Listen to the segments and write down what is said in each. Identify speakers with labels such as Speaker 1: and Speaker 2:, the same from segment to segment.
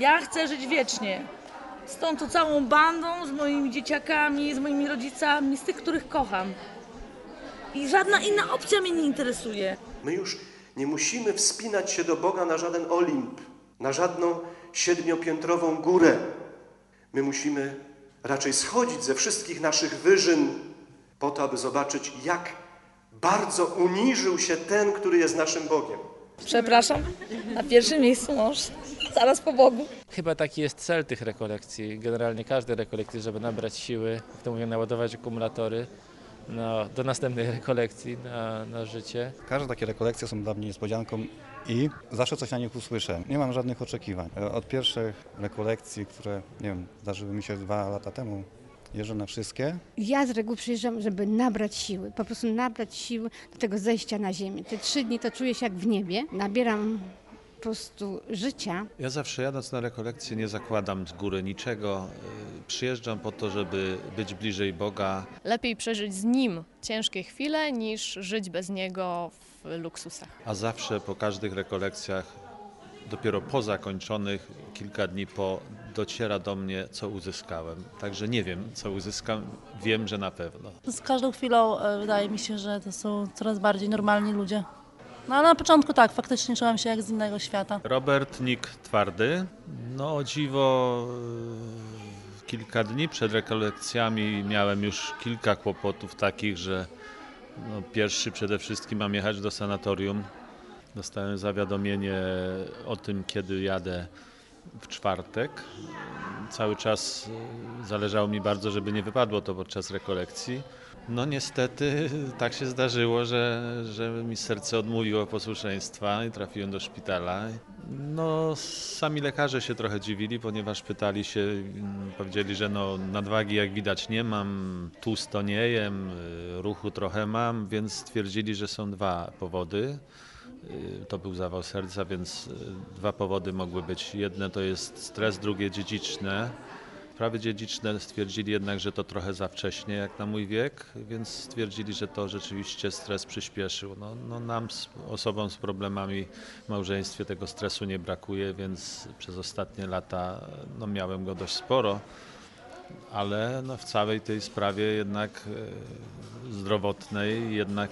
Speaker 1: Ja chcę żyć wiecznie. Z tą tu całą bandą, z moimi dzieciakami, z moimi rodzicami, z tych, których kocham. I żadna inna opcja mnie nie interesuje.
Speaker 2: My już nie musimy wspinać się do Boga na żaden Olimp, na żadną siedmiopiętrową górę. My musimy raczej schodzić ze wszystkich naszych wyżyn po to, aby zobaczyć, jak bardzo uniżył się ten, który jest naszym Bogiem.
Speaker 1: Przepraszam, na pierwszym miejscu mąż, zaraz po Bogu.
Speaker 3: Chyba taki jest cel tych rekolekcji, generalnie każdej rekolekcji, żeby nabrać siły, jak to mówię, naładować akumulatory no, do następnej rekolekcji na, na życie.
Speaker 4: Każde takie rekolekcje są dla mnie niespodzianką i zawsze coś na nich usłyszę. Nie mam żadnych oczekiwań. Od pierwszych rekolekcji, które nie wiem, zdarzyły mi się dwa lata temu, jeżdżę na wszystkie.
Speaker 5: Ja z reguły przyjeżdżam, żeby nabrać siły, po prostu nabrać siły do tego zejścia na ziemię. Te trzy dni to czuję się jak w niebie. Nabieram po prostu życia.
Speaker 6: Ja zawsze jadąc na rekolekcję nie zakładam z góry niczego. Y, Przyjeżdżam po to, żeby być bliżej Boga.
Speaker 7: Lepiej przeżyć z nim ciężkie chwile, niż żyć bez niego w luksusach.
Speaker 6: A zawsze po każdych rekolekcjach, dopiero po zakończonych, kilka dni po, dociera do mnie, co uzyskałem. Także nie wiem, co uzyskam, wiem, że na pewno.
Speaker 8: Z każdą chwilą e, wydaje mi się, że to są coraz bardziej normalni ludzie. No ale na początku tak, faktycznie czułam się jak z innego świata.
Speaker 6: Robert Nick Twardy. No o dziwo, y, kilka dni przed rekolekcjami miałem już kilka kłopotów takich, że no, pierwszy przede wszystkim mam jechać do sanatorium. Dostałem zawiadomienie o tym, kiedy jadę w czwartek. Cały czas y, zależało mi bardzo, żeby nie wypadło to podczas rekolekcji. No niestety tak się zdarzyło, że, że mi serce odmówiło posłuszeństwa i trafiłem do szpitala. No sami lekarze się trochę dziwili, ponieważ pytali się, mm, powiedzieli, że no nadwagi jak widać nie mam, tłusto nie jem, y, ruchu trochę mam, więc stwierdzili, że są dwa powody. Y, To był zawał serca, więc y, dwa powody mogły być. Jedne to jest stres, drugie dziedziczne. Sprawy dziedziczne stwierdzili jednak, że to trochę za wcześnie jak na mój wiek, więc stwierdzili, że to rzeczywiście stres przyspieszył. No, no nam, osobom z problemami w małżeństwie tego stresu nie brakuje, więc przez ostatnie lata no, miałem go dość sporo, ale no, w całej tej sprawie jednak e, zdrowotnej jednak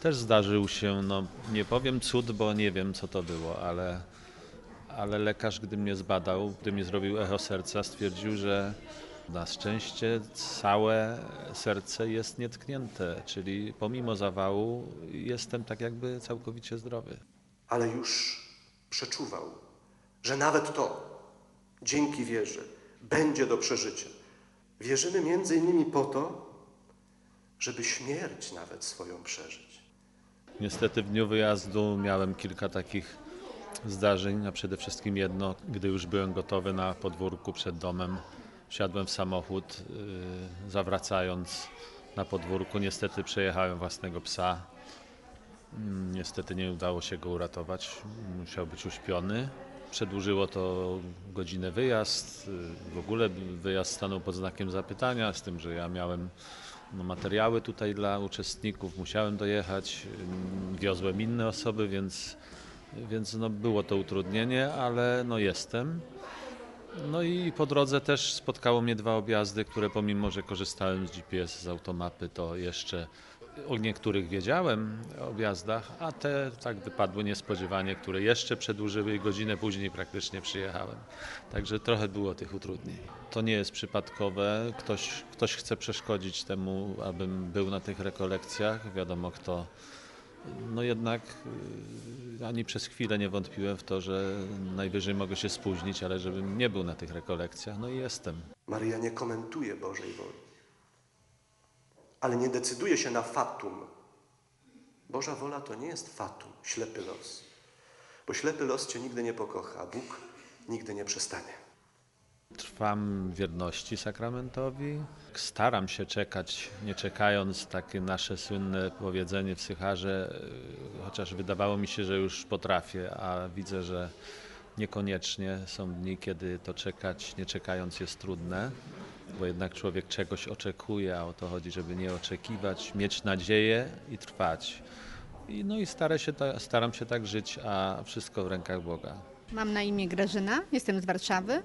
Speaker 6: też zdarzył się, no nie powiem cud, bo nie wiem co to było, ale, ale lekarz, gdy mnie zbadał, gdy mi zrobił echo serca, stwierdził, że na szczęście całe serce jest nietknięte, czyli pomimo zawału jestem tak jakby całkowicie zdrowy.
Speaker 2: ale już przeczuwał, że nawet to, dzięki wierze, będzie do przeżycia. Wierzymy między innymi po to, żeby śmierć nawet swoją przeżyć.
Speaker 6: Niestety w dniu wyjazdu miałem kilka takich zdarzeń, a przede wszystkim jedno, gdy już byłem gotowy na podwórku przed domem, wsiadłem w samochód, yy, zawracając na podwórku. Niestety przejechałem własnego psa. Mm, Niestety nie udało się go uratować, musiał być uśpiony. Przedłużyło to godzinę wyjazd, yy, w ogóle wyjazd stanął pod znakiem zapytania, z tym, że ja miałem no, materiały tutaj dla uczestników, musiałem dojechać, ym, wiozłem inne osoby, więc, więc no, było to utrudnienie, ale no, jestem. No i po drodze też spotkało mnie dwa objazdy, które pomimo, że korzystałem z GPS, z automapy, to jeszcze o niektórych wiedziałem o objazdach, a te tak wypadły niespodziewanie, które jeszcze przedłużyły i godzinę później praktycznie przyjechałem. Także trochę było tych utrudnień. To nie jest przypadkowe. Ktoś, ktoś chce przeszkodzić temu, abym był na tych rekolekcjach. Wiadomo kto. No jednak y, ani przez chwilę nie wątpiłem w to, że najwyżej mogę się spóźnić, ale żebym nie był na tych rekolekcjach. No i jestem.
Speaker 2: Maryja nie komentuje Bożej woli, ale nie decyduje się na fatum. Boża wola to nie jest fatum, ślepy los, bo ślepy los cię nigdy nie pokocha, a Bóg nigdy nie przestanie.
Speaker 6: Trwam wierności sakramentowi. Staram się czekać, nie czekając, takie nasze słynne powiedzenie w Sycharze, y, chociaż wydawało mi się, że już potrafię, a widzę, że niekoniecznie są dni, kiedy to czekać, nie czekając jest trudne, bo jednak człowiek czegoś oczekuje, a o to chodzi, żeby nie oczekiwać, mieć nadzieję i trwać. I, no i się ta, staram się tak żyć, a wszystko w rękach Boga.
Speaker 5: Mam na imię Grażyna, jestem z Warszawy.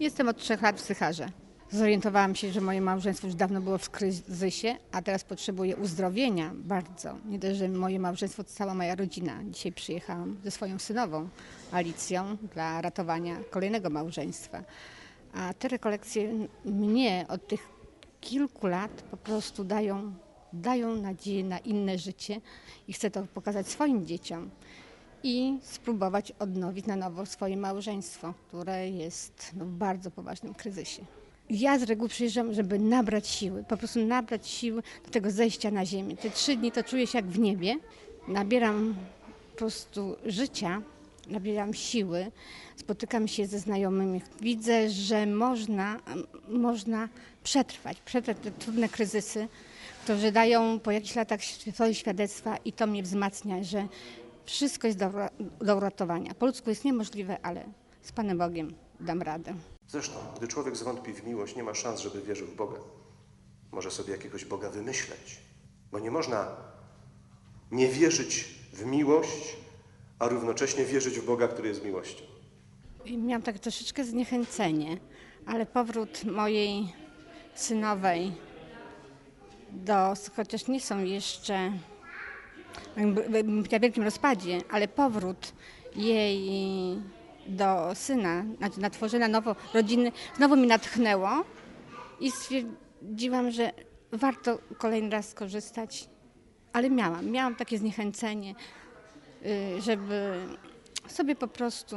Speaker 5: Jestem od trzech lat w Sycharze. Zorientowałam się, że moje małżeństwo już dawno było w kryzysie, a teraz potrzebuję uzdrowienia bardzo. Nie dość, że moje małżeństwo to cała moja rodzina. Dzisiaj przyjechałam ze swoją synową Alicją dla ratowania kolejnego małżeństwa. A te rekolekcje mnie od tych kilku lat po prostu dają, dają nadzieję na inne życie i chcę to pokazać swoim dzieciom i spróbować odnowić na nowo swoje małżeństwo, które jest no, w bardzo poważnym kryzysie. Ja z reguły przyjeżdżam, żeby nabrać siły, po prostu nabrać siły do tego zejścia na ziemię. Te trzy dni to czuję się jak w niebie. Nabieram po prostu życia, nabieram siły, spotykam się ze znajomymi. Widzę, że można, można przetrwać, przetrwać te trudne kryzysy, którzy dają po jakichś latach swoje świadectwa i to mnie wzmacnia, że wszystko jest do, do uratowania. Po ludzku jest niemożliwe, ale z Panem Bogiem dam radę.
Speaker 2: Zresztą, gdy człowiek zwątpi w miłość, nie ma szans, żeby wierzył w Boga. Może sobie jakiegoś Boga wymyśleć, bo nie można nie wierzyć w miłość, a równocześnie wierzyć w Boga, który jest miłością.
Speaker 5: I miałam tak troszeczkę zniechęcenie, ale powrót mojej synowej do, chociaż nie są jeszcze w wielkim rozpadzie, ale powrót jej do syna, znaczy na tworzenie nowo rodziny, znowu mi natchnęło i stwierdziłam, że warto kolejny raz skorzystać, ale miałam, miałam takie zniechęcenie, żeby sobie po prostu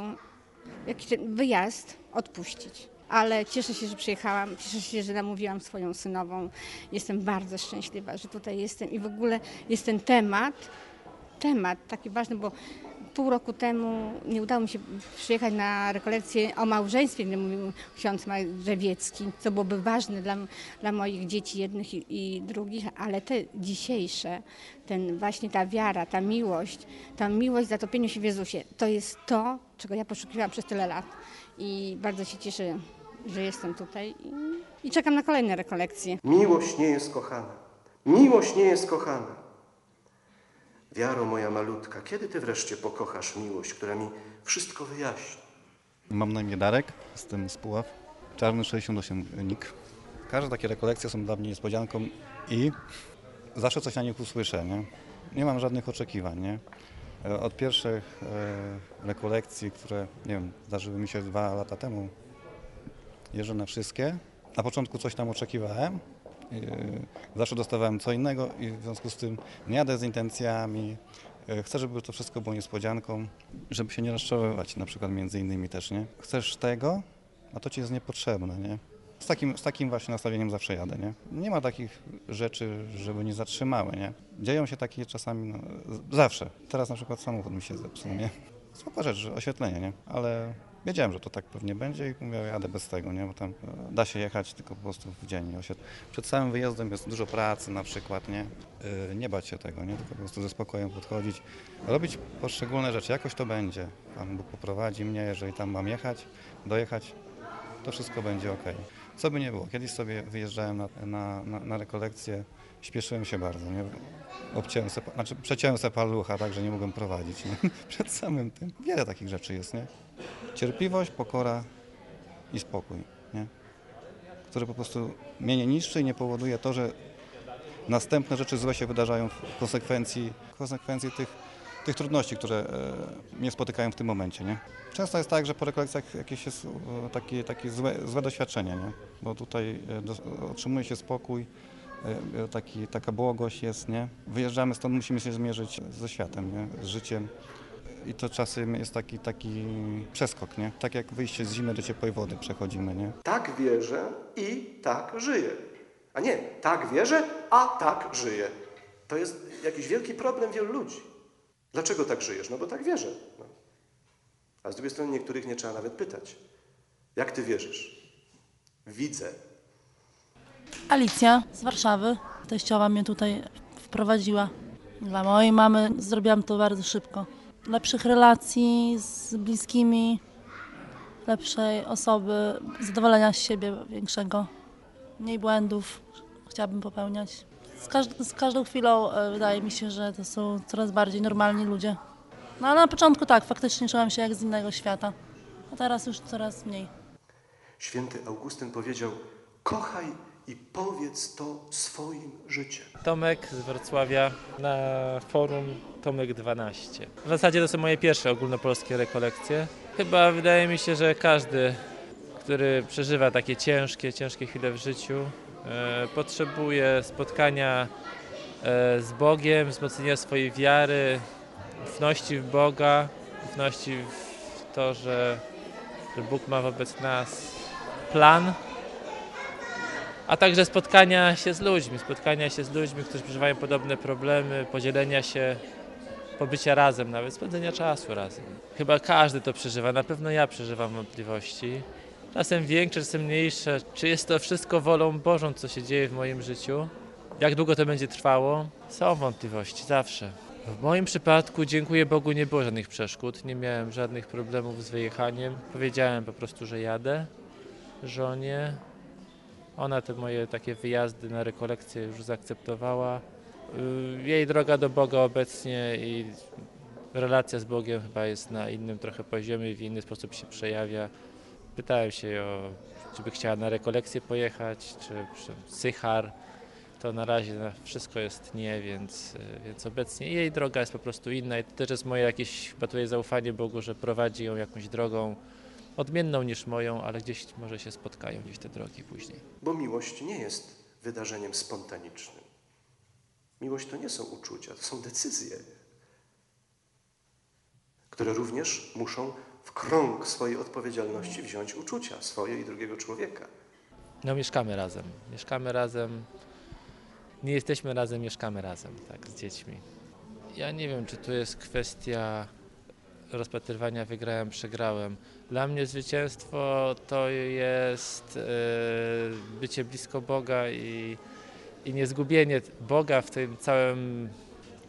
Speaker 5: jakiś wyjazd odpuścić. Ale cieszę się, że przyjechałam, cieszę się, że namówiłam swoją synową. Jestem bardzo szczęśliwa, że tutaj jestem i w ogóle jest ten temat, temat taki ważny, bo pół roku temu nie udało mi się przyjechać na rekolekcję o małżeństwie, gdy mówił ksiądz Drzewiecki, co byłoby ważne dla, dla moich dzieci jednych i, i drugich, ale te dzisiejsze, ten właśnie ta wiara, ta miłość, ta miłość zatopieniu się w Jezusie, to jest to, czego ja poszukiwałam przez tyle lat i bardzo się cieszę, że jestem tutaj i, i czekam na kolejne rekolekcje.
Speaker 2: Miłość nie jest kochana. Miłość nie jest kochana. Wiaro moja malutka, kiedy ty wreszcie pokochasz miłość, która mi wszystko wyjaśni?
Speaker 4: Mam na imię Darek, jestem z Puław, czarny 68 NIK. Każde takie rekolekcje są dla mnie niespodzianką i zawsze coś na nich usłyszę, nie? Nie mam żadnych oczekiwań, nie? E, Od pierwszych e, rekolekcji, które, nie wiem, zdarzyły mi się dwa lata temu, jeżdżę na wszystkie. Na początku coś tam oczekiwałem, Zawsze dostawałem co innego i w związku z tym nie jadę z intencjami. Yy, Chcę, żeby to wszystko było niespodzianką, żeby się nie rozczarowywać, na przykład między innymi też, nie? Chcesz tego, a to ci jest niepotrzebne, nie? Z takim, z takim właśnie nastawieniem zawsze jadę, nie? Nie ma takich rzeczy, żeby nie zatrzymały, nie? Dzieją się takie czasami, no, zawsze. Teraz na przykład samochód mi się zepsuł, nie? Spoko rzecz, oświetlenie, nie? Ale wiedziałem, że to tak pewnie będzie i mówię, jadę bez tego, nie? Bo tam e, da się jechać tylko po prostu w dzień. Przed samym wyjazdem jest dużo pracy na przykład, nie? E, Nie bać się tego, nie? Tylko po prostu ze spokojem podchodzić, robić poszczególne rzeczy. Jakoś to będzie. Pan Bóg poprowadzi mnie, jeżeli tam mam jechać, dojechać, to wszystko będzie ok. Co by nie było. Kiedyś sobie wyjeżdżałem na, na, na, na rekolekcję, śpieszyłem się bardzo, nie? Obciąłem se, znaczy przeciąłem sobie palucha, tak, że nie mogłem prowadzić, nie? Przed samym tym. Wiele takich rzeczy jest, nie? Cierpliwość, pokora i spokój, nie? Które po prostu mnie nie niszczy i nie powoduje to, że następne rzeczy złe się wydarzają w konsekwencji, w konsekwencji tych, tych trudności, które e, mnie spotykają w tym momencie, nie? Często jest tak, że po rekolekcjach jakieś jest e, takie, takie złe, złe doświadczenie, nie? Bo tutaj e, otrzymuje się spokój, taki, taka błogość jest, nie? Wyjeżdżamy stąd, musimy się zmierzyć ze światem, nie? Z życiem. I to czasem jest taki, taki przeskok, nie? Tak jak wyjście z zimy do ciepłej wody przechodzimy, nie?
Speaker 2: Tak wierzę i tak żyję. A nie, tak wierzę, a tak żyję. To jest jakiś wielki problem wielu ludzi. Dlaczego tak żyjesz? No bo tak wierzę. No. A z drugiej strony niektórych nie trzeba nawet pytać. Jak ty wierzysz? Widzę.
Speaker 8: Alicja z Warszawy. Teściowa mnie tutaj wprowadziła. Dla mojej mamy zrobiłam to bardzo szybko. Lepszych relacji z bliskimi, lepszej osoby, zadowolenia z siebie większego. Mniej błędów chciałabym popełniać. Z, każd- z każdą chwilą e, wydaje mi się, że to są coraz bardziej normalni ludzie. No ale na początku tak, faktycznie czułam się jak z innego świata. a teraz już coraz mniej.
Speaker 2: Święty Augustyn powiedział: Kochaj i powiedz to swoim życiem.
Speaker 3: Tomek z Wrocławia na forum Tomek 12. W zasadzie to są moje pierwsze ogólnopolskie rekolekcje. Chyba wydaje mi się, że każdy, który przeżywa takie ciężkie, ciężkie chwile w życiu, e, potrzebuje spotkania e, z Bogiem, wzmocnienia swojej wiary, ufności w Boga, ufności w to, że, że Bóg ma wobec nas plan a także spotkania się z ludźmi, spotkania się z ludźmi, którzy przeżywają podobne problemy, podzielenia się, pobycia razem, nawet spędzenia czasu razem. Chyba każdy to przeżywa, na pewno ja przeżywam wątpliwości. Czasem większe, czasem mniejsze. Czy jest to wszystko wolą Bożą, co się dzieje w moim życiu? Jak długo to będzie trwało? Są wątpliwości, zawsze. W moim przypadku, dziękuję Bogu, nie było żadnych przeszkód, nie miałem żadnych problemów z wyjechaniem. Powiedziałem po prostu, że jadę żonie, ona te moje takie wyjazdy na rekolekcje już zaakceptowała. Y, Jej droga do Boga obecnie i relacja z Bogiem chyba jest na innym trochę poziomie, w inny sposób się przejawia. Pytałem się ją, czy by chciała na rekolekcję pojechać, czy, Sychar. To na razie wszystko jest nie, więc, y, więc obecnie jej droga jest po prostu inna i to też jest moje jakieś chyba tutaj zaufanie Bogu, że prowadzi ją jakąś drogą odmienną niż moją, ale gdzieś może się spotkają gdzieś te drogi później.
Speaker 2: Bo miłość nie jest wydarzeniem spontanicznym. Miłość to nie są uczucia, to są decyzje, które również muszą w krąg swojej odpowiedzialności wziąć uczucia swoje i drugiego człowieka.
Speaker 3: No mieszkamy razem. Mieszkamy razem. Nie jesteśmy razem, mieszkamy razem, tak, z dziećmi. Ja nie wiem, czy tu jest kwestia rozpatrywania wygrałem, przegrałem. Dla mnie zwycięstwo to jest e, bycie blisko Boga i, i niezgubienie Boga w tym całym,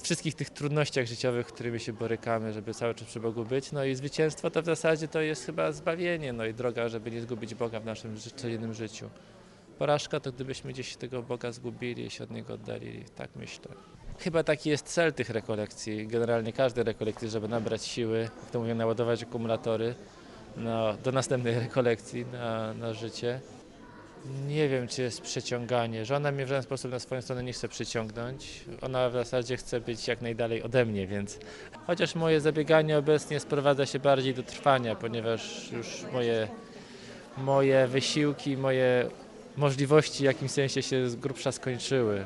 Speaker 3: wszystkich tych trudnościach życiowych, którymi się borykamy, żeby cały czas przy Bogu być. No i zwycięstwo to w zasadzie to jest chyba zbawienie, no i droga, żeby nie zgubić Boga w naszym codziennym życiu. Porażka to gdybyśmy gdzieś tego Boga zgubili i się od Niego oddalili, tak myślę. Chyba taki jest cel tych rekolekcji, generalnie każdej rekolekcji, żeby nabrać siły, to mówię, naładować akumulatory no, do następnej rekolekcji na, na życie. Nie wiem, czy jest przyciąganie. Żona mnie w żaden sposób na swoją stronę nie chce przyciągnąć. Ona w zasadzie chce być jak najdalej ode mnie, więc chociaż moje zabieganie obecnie sprowadza się bardziej do trwania, ponieważ już moje, moje wysiłki, moje możliwości w jakimś sensie się z grubsza skończyły.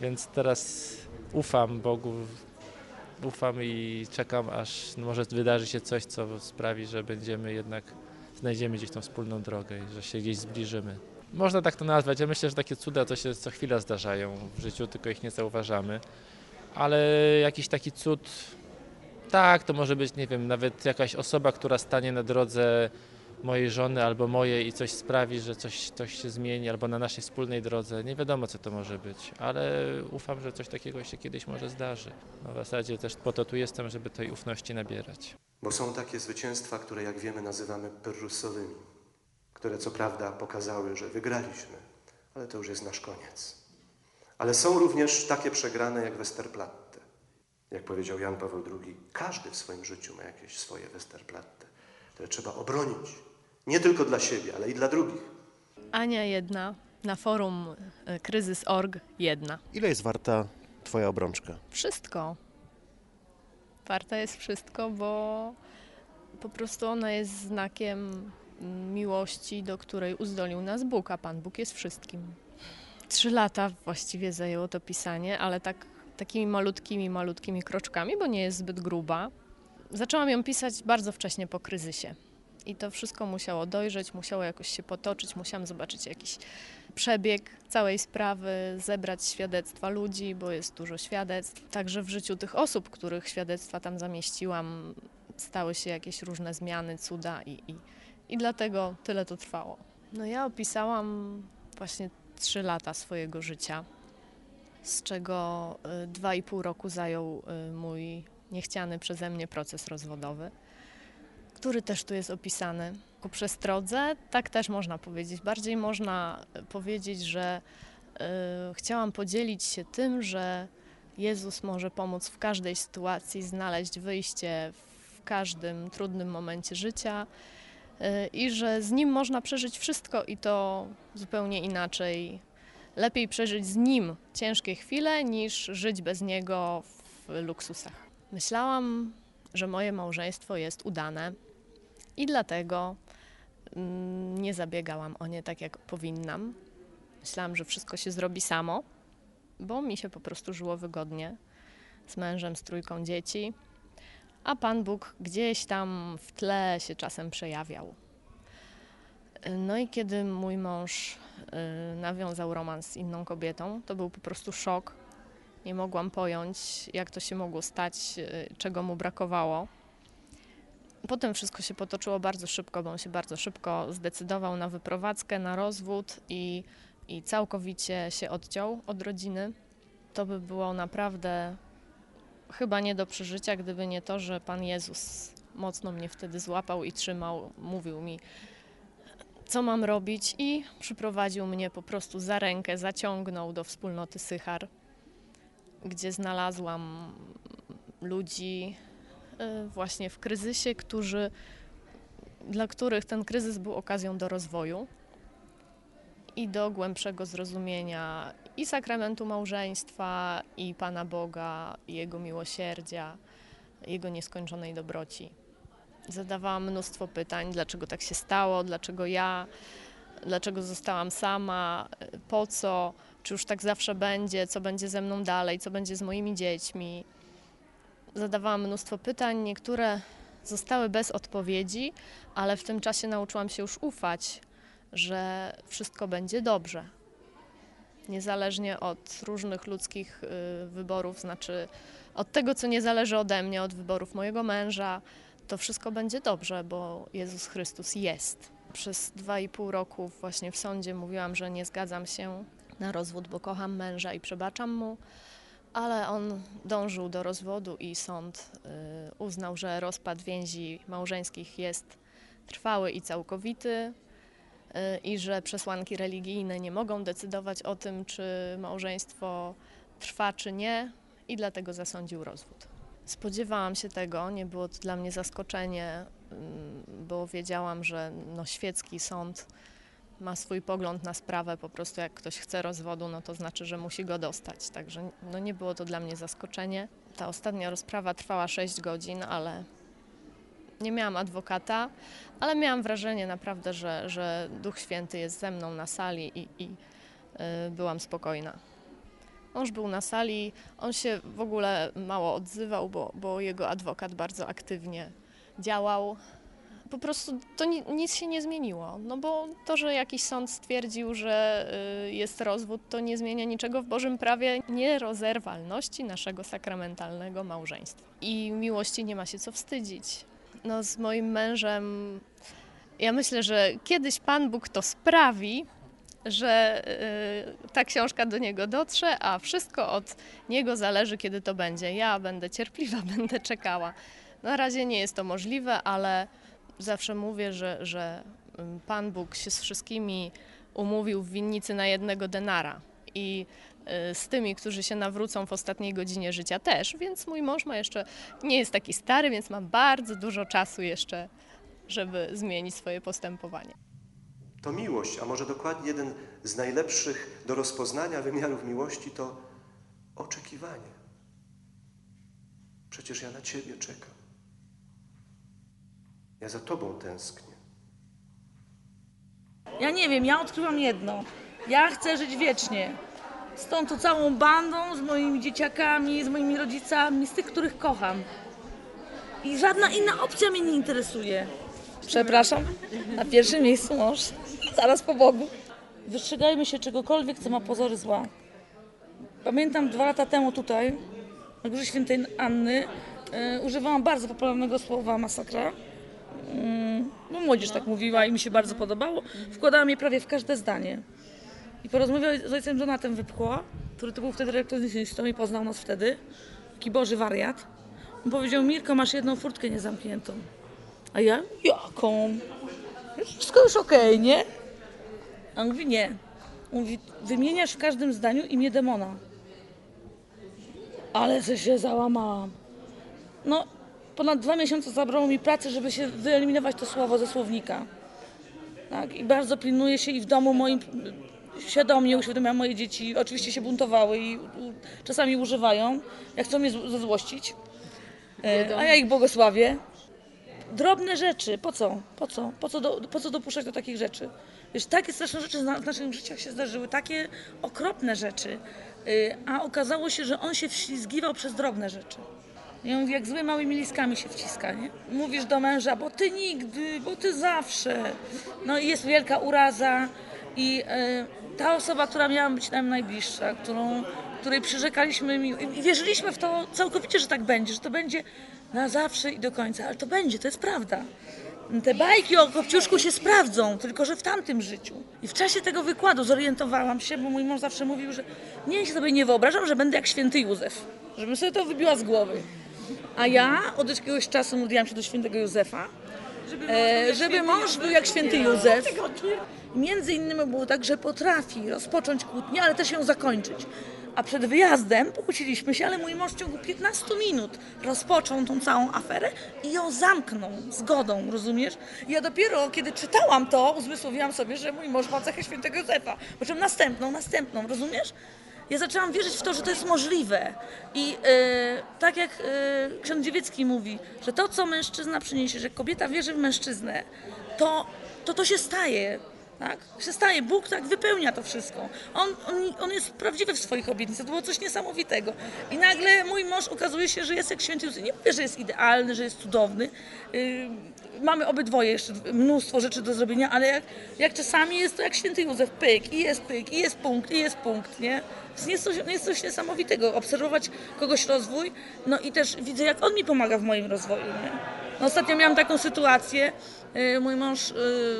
Speaker 3: Więc teraz ufam Bogu, ufam i czekam, aż może wydarzy się coś, co sprawi, że będziemy jednak, znajdziemy gdzieś tą wspólną drogę i że się gdzieś zbliżymy. Można tak to nazwać. Ja myślę, że takie cuda to się co chwila zdarzają w życiu, tylko ich nie zauważamy. Ale jakiś taki cud, tak, to może być, nie wiem, nawet jakaś osoba, która stanie na drodze mojej żony albo mojej i coś sprawi, że coś, coś się zmieni, albo na naszej wspólnej drodze. Nie wiadomo, co to może być, ale ufam, że coś takiego się kiedyś może zdarzy. No w zasadzie też po to tu jestem, żeby tej ufności nabierać.
Speaker 2: Bo są takie zwycięstwa, które jak wiemy nazywamy pyrrusowymi, które co prawda pokazały, że wygraliśmy, ale to już jest nasz koniec. Ale są również takie przegrane jak Westerplatte. Jak powiedział Jan Paweł II, każdy w swoim życiu ma jakieś swoje Westerplatte, które trzeba obronić. Nie tylko dla siebie, ale i dla drugich.
Speaker 7: Ania jedna, na forum y, kryzys.org jedna.
Speaker 9: Ile jest warta Twoja obrączka?
Speaker 7: Wszystko. Warta jest wszystko, bo po prostu ona jest znakiem miłości, do której uzdolił nas Bóg, a Pan Bóg jest wszystkim. Trzy lata właściwie zajęło to pisanie, ale tak, takimi malutkimi, malutkimi kroczkami, bo nie jest zbyt gruba. Zaczęłam ją pisać bardzo wcześnie po kryzysie. I to wszystko musiało dojrzeć, musiało jakoś się potoczyć, musiałam zobaczyć jakiś przebieg całej sprawy, zebrać świadectwa ludzi, bo jest dużo świadectw. Także w życiu tych osób, których świadectwa tam zamieściłam, stały się jakieś różne zmiany, cuda i, i, i dlatego tyle to trwało. No ja opisałam właśnie trzy lata swojego życia, z czego y, dwa i pół roku zajął y, mój niechciany przeze mnie proces rozwodowy, który też tu jest opisany ku przestrodze, tak też można powiedzieć. Bardziej można y, powiedzieć, że y, chciałam podzielić się tym, że Jezus może pomóc w każdej sytuacji, znaleźć wyjście w każdym trudnym momencie życia i że z nim można przeżyć wszystko i to zupełnie inaczej. Lepiej przeżyć z nim ciężkie chwile niż żyć bez niego w luksusach. Myślałam, że moje małżeństwo jest udane i dlatego mm, nie zabiegałam o nie tak, jak powinnam. Myślałam, że wszystko się zrobi samo, bo mi się po prostu żyło wygodnie z mężem, z trójką dzieci, a Pan Bóg gdzieś tam w tle się czasem przejawiał. No i kiedy mój mąż y, nawiązał romans z inną kobietą, to był po prostu szok. Nie mogłam pojąć, jak to się mogło stać, y, czego mu brakowało. Potem wszystko się potoczyło bardzo szybko, bo on się bardzo szybko zdecydował na wyprowadzkę, na rozwód i, i całkowicie się odciął od rodziny. To by było naprawdę chyba nie do przeżycia, gdyby nie to, że Pan Jezus mocno mnie wtedy złapał i trzymał, mówił mi, co mam robić, i przyprowadził mnie po prostu za rękę, zaciągnął do wspólnoty Sychar, gdzie znalazłam ludzi y, właśnie w kryzysie, którzy, dla których ten kryzys był okazją do rozwoju i do głębszego zrozumienia i sakramentu małżeństwa, i Pana Boga, i Jego miłosierdzia, Jego nieskończonej dobroci. Zadawałam mnóstwo pytań, dlaczego tak się stało, dlaczego ja, dlaczego zostałam sama, po co, czy już tak zawsze będzie, co będzie ze mną dalej, co będzie z moimi dziećmi. Zadawałam mnóstwo pytań, niektóre zostały bez odpowiedzi, ale w tym czasie nauczyłam się już ufać, że wszystko będzie dobrze. Niezależnie od różnych ludzkich y, wyborów, znaczy od tego, co nie zależy ode mnie, od wyborów mojego męża, to wszystko będzie dobrze, bo Jezus Chrystus jest. Przez dwa i pół roku właśnie w sądzie mówiłam, że nie zgadzam się na rozwód, bo kocham męża i przebaczam mu, ale on dążył do rozwodu i sąd y, uznał, że rozpad więzi małżeńskich jest trwały i całkowity i że przesłanki religijne nie mogą decydować o tym, czy małżeństwo trwa, czy nie, i dlatego zasądził rozwód. Spodziewałam się tego, nie było to dla mnie zaskoczenie, ym, bo wiedziałam, że no, świecki sąd ma swój pogląd na sprawę, po prostu jak ktoś chce rozwodu, no to znaczy, że musi go dostać. Także no, nie było to dla mnie zaskoczenie. Ta ostatnia rozprawa trwała 6 godzin, ale nie miałam adwokata, ale miałam wrażenie naprawdę, że, że Duch Święty jest ze mną na sali i, i y, byłam spokojna. Mąż był na sali, on się w ogóle mało odzywał, bo, bo jego adwokat bardzo aktywnie działał. Po prostu to ni, nic się nie zmieniło, no bo to, że jakiś sąd stwierdził, że y, jest rozwód, to nie zmienia niczego w Bożym prawie nierozerwalności naszego sakramentalnego małżeństwa. I miłości nie ma się co wstydzić. No z moim mężem, ja myślę, że kiedyś Pan Bóg to sprawi, że y, ta książka do niego dotrze, a wszystko od niego zależy, kiedy to będzie. Ja będę cierpliwa, będę czekała. Na razie nie jest to możliwe, ale zawsze mówię, że, że ym, Pan Bóg się z wszystkimi umówił w winnicy na jednego denara. I y, z tymi, którzy się nawrócą w ostatniej godzinie życia też, więc mój mąż ma jeszcze, nie jest taki stary, więc ma bardzo dużo czasu jeszcze, żeby zmienić swoje postępowanie.
Speaker 2: To miłość, a może dokładnie jeden z najlepszych do rozpoznania wymiarów miłości to oczekiwanie. Przecież ja na Ciebie czekam. Ja za Tobą tęsknię.
Speaker 1: Ja nie wiem, ja odkryłam jedno. Ja chcę żyć wiecznie. Stąd to całą bandą, z moimi dzieciakami, z moimi rodzicami, z tych, których kocham. I żadna inna opcja mnie nie interesuje. Przepraszam, na pierwszym miejscu mąż, zaraz po Bogu. Wystrzegajmy się czegokolwiek, co ma pozory zła. Pamiętam dwa lata temu tutaj, na Górze Świętej Anny, e, używałam bardzo popularnego słowa masakra. Mm, no młodzież tak mówiła i mi się bardzo podobało. Wkładałam je prawie w każde zdanie. I po rozmowie z ojcem Donatem Wypchła, który to był wtedy rektorystą i poznał nas wtedy, taki boży wariat, on powiedział, Mirko, masz jedną furtkę niezamkniętą. A ja, jaką? Wszystko już okej, nie? A on mówi, nie. On mówi, wymieniasz w każdym zdaniu imię demona. Ale se się załamałam. No, ponad dwa miesiące zabrało mi pracy, żeby się wyeliminować to słowo ze słownika. Tak? I bardzo pilnuję się i w domu moim świadomie uświadamiam moje dzieci. Oczywiście się buntowały i czasami używają, jak chcą mnie zezłościć. E, a ja ich błogosławię. Drobne rzeczy, po co? Po co? Po co, do, po co dopuszczać do takich rzeczy? Wiesz, takie straszne rzeczy w naszych życiach się zdarzyły, takie okropne rzeczy, y, a okazało się, że on się wślizgiwał przez drobne rzeczy. I on mówi, jak zły małymi liskami się wciska, nie? Mówisz do męża, bo ty nigdy, bo ty zawsze. No i jest wielka uraza i y, ta osoba, która miała być nam najbliższa, którą, której przyrzekaliśmy mi, i wierzyliśmy w to całkowicie, że tak będzie, że to będzie na zawsze i do końca, ale to będzie, to jest prawda. Te bajki o Kopciuszku się sprawdzą, tylko że w tamtym życiu. I w czasie tego wykładu zorientowałam się, bo mój mąż zawsze mówił, że nie, ja sobie nie wyobrażam, że będę jak święty Józef. Żebym sobie to wybiła z głowy. A ja od jakiegoś czasu modliłam się do świętego Józefa, e, żeby mąż był jak święty Józef. Między innymi było tak, że potrafi rozpocząć kłótnię, ale też ją zakończyć. A przed wyjazdem pokłóciliśmy się, ale mój mąż w ciągu 15 minut rozpoczął tą całą aferę i ją zamknął zgodą, rozumiesz? I ja dopiero, kiedy czytałam to, uzmysłowiłam sobie, że mój mąż ma cechę świętego Józefa. Po czym następną, następną, rozumiesz? Ja zaczęłam wierzyć w to, że to jest możliwe. I e, tak jak e, ksiądz Dziewiecki mówi, że to, co mężczyzna przyniesie, że kobieta wierzy w mężczyznę, to to, to się staje. Tak? Się staje. Bóg tak wypełnia to wszystko. On, on, on jest prawdziwy w swoich obietnicach. To było coś niesamowitego. I nagle mój mąż okazuje się, że jest jak święty Józef. Nie mówię, że jest idealny, że jest cudowny. Yy, mamy obydwoje jeszcze mnóstwo rzeczy do zrobienia, ale jak, jak czasami jest to jak święty Józef, pyk, i jest pyk, i jest punkt, i jest punkt, nie? Jest coś, jest coś niesamowitego, obserwować kogoś rozwój, no i też widzę, jak on mi pomaga w moim rozwoju, nie? No, ostatnio miałam taką sytuację, yy, mój mąż yy,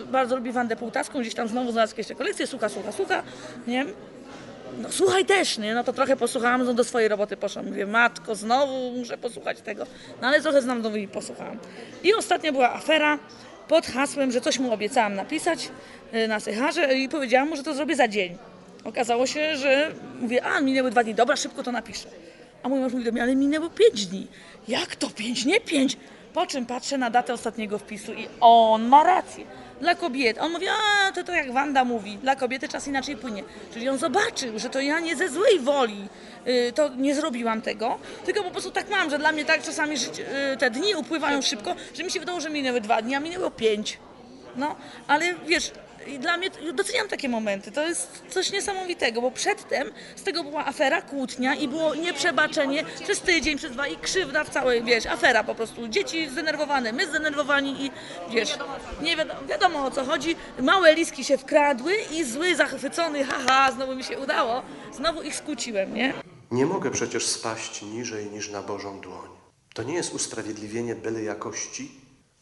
Speaker 1: bardzo lubi Wandę Półtaską, gdzieś tam znowu znalazł jakieś rekolekcje, słucha, słucha, słucha, nie? No słuchaj też, nie? No to trochę posłuchałam, no do swojej roboty poszłam. Mówię, matko, znowu muszę posłuchać tego. No ale trochę znam znowu i posłuchałam. I ostatnio była afera pod hasłem, że coś mu obiecałam napisać y, na Sycharze i powiedziałam mu, że to zrobię za dzień. Okazało się, że mówię, a minęły dwa dni, dobra, szybko to napiszę. A mój mąż mówi do mnie, ale minęło pięć dni. Jak to pięć? Nie pięć. Po czym patrzę na datę ostatniego wpisu i on ma rację. Dla kobiety. On mówi, a to to jak Wanda mówi, dla kobiety czas inaczej płynie. Czyli on zobaczył, że to ja nie ze złej woli y, to nie zrobiłam tego, tylko po prostu tak mam, że dla mnie tak czasami y, te dni upływają szybko, że mi się wydało, że minęły dwa dni, a minęło pięć. No, ale wiesz, i dla mnie doceniam takie momenty. To jest coś niesamowitego, bo przedtem z tego była afera, kłótnia i było nieprzebaczenie przez tydzień, przez dwa i krzywda w całej, wiesz, afera po prostu. Dzieci zdenerwowane, my zdenerwowani i wiesz, nie wiadomo, wiadomo o co chodzi. Małe liski się wkradły i zły, zachwycony, haha, znowu mi się udało, znowu ich skłóciłem, nie?
Speaker 2: Nie mogę przecież spaść niżej niż na Bożą dłoń. To nie jest usprawiedliwienie byle jakości,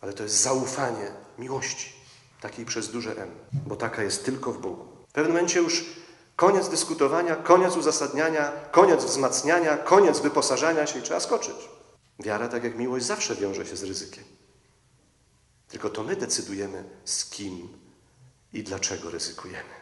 Speaker 2: ale to jest zaufanie miłości, takiej przez duże M, bo taka jest tylko w Bogu. W pewnym momencie już koniec dyskutowania, koniec uzasadniania, koniec wzmacniania, koniec wyposażania się i trzeba skoczyć. Wiara, tak jak miłość, zawsze wiąże się z ryzykiem. Tylko to my decydujemy, z kim i dlaczego ryzykujemy.